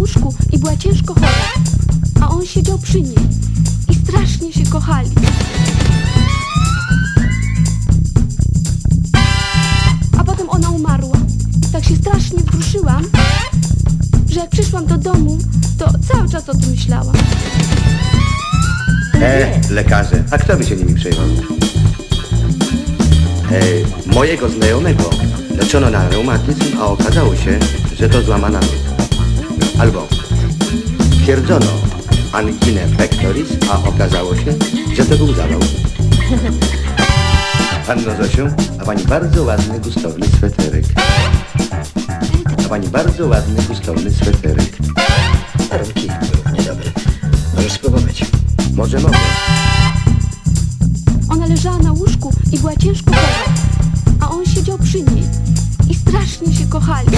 łóżku i była ciężko chora, a on siedział przy niej i strasznie się kochali. A potem ona umarła. Tak się strasznie wzruszyłam, że jak przyszłam do domu, to cały czas o tym myślałam. E, lekarze, a kto by się nimi przejmował? E, mojego znajomego leczono na reumatyzm, a okazało się, że to złamana nóg. Albo twierdzono anginę pectoris, a okazało się, że to był zawał. Panno Zosiu, a pani bardzo ładny, gustowny sweterek. A pani bardzo ładny, gustowny sweterek. Warunki równie dobre. Możesz spróbować. Może mogę. Ona leżała na łóżku i była ciężko chora, a on siedział przy niej i strasznie się kochali.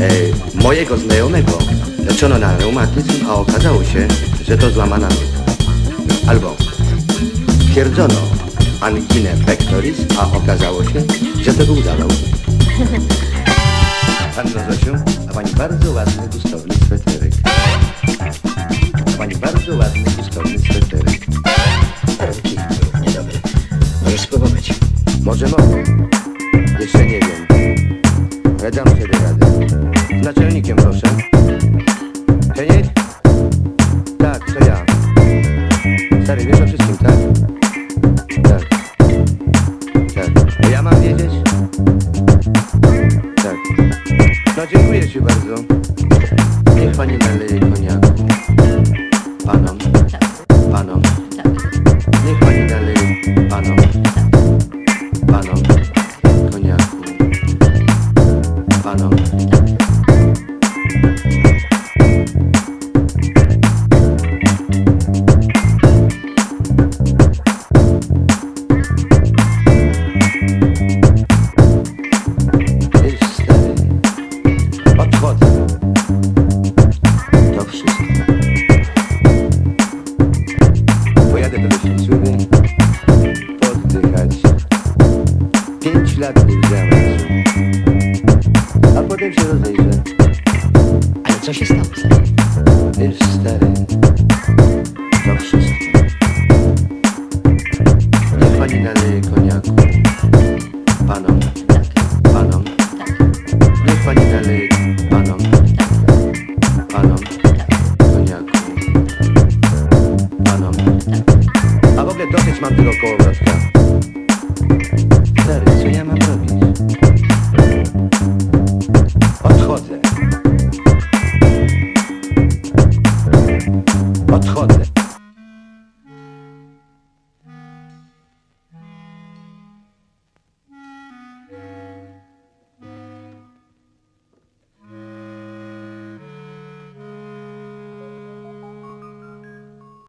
E, mojego znajomego leczono na reumatyzm, a okazało się, że to złamana nóg. Albo twierdzono anginę pectoris, a okazało się, że to był zawał. Panno Zosiu, a pani bardzo ładny, gustowny sweterek. A pani bardzo ładny, gustowny sweterek. Warunki równie dobre. Możesz spróbować. Może mogę. Jeszcze nie wiem. Ale dam sobie radę. Naczelnikiem proszę. Heniek? Tak, to ja. Stary, wiesz o wszystkim, tak? Tak. Tak. Ja mam wiedzieć? Tak. No dziękuję ci bardzo. Niech pani naleje To wszystko. Pojadę do Leśniczówy, poddychać. Pięć lat nie widziałem. A potem się rozejrzę. Ale co się stało? Wiesz, stary, Από που λέτε ότι είσμαντι δοκόβρασκα. Το όνομά.